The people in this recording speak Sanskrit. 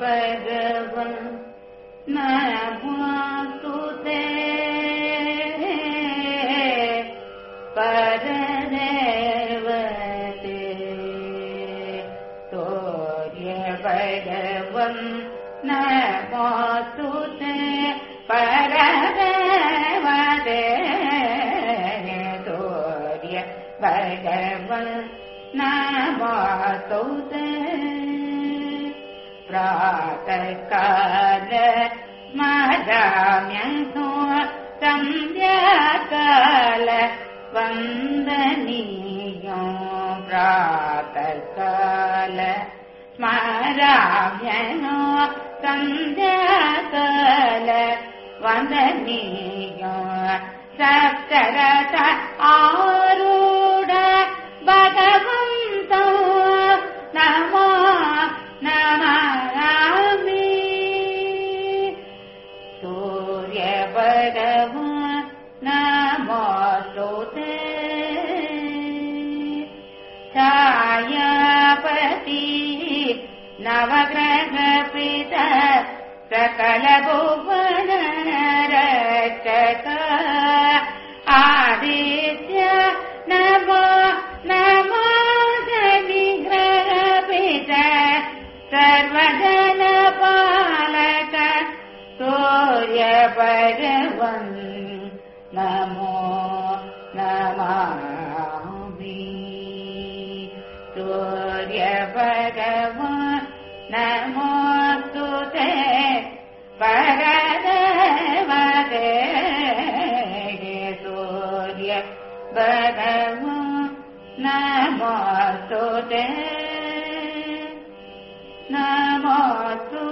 भगवन् नमस्तु ते परदेवते तोर्य भगवन् नमस्तु ते परदेवते तोर्य भगवन् नमस्तु ते प्रातःकाल स्मराम्यन्तो सन्ध्याकाल वन्दनीयो प्रातःकाल स्मराम्यनो सन्ध्याकाल वन्दनीयो सप्तरथ आरूढ सूर्यभगव नमोस्तुते छायापति नवग्रहपित सकलभुवन सूर्यभगवन् नमो नमामि। सूर्यभगवन् नमोऽस्तु ते परदेवते सूर्य भगवन् नमोऽस्तु ते नमोऽस्तु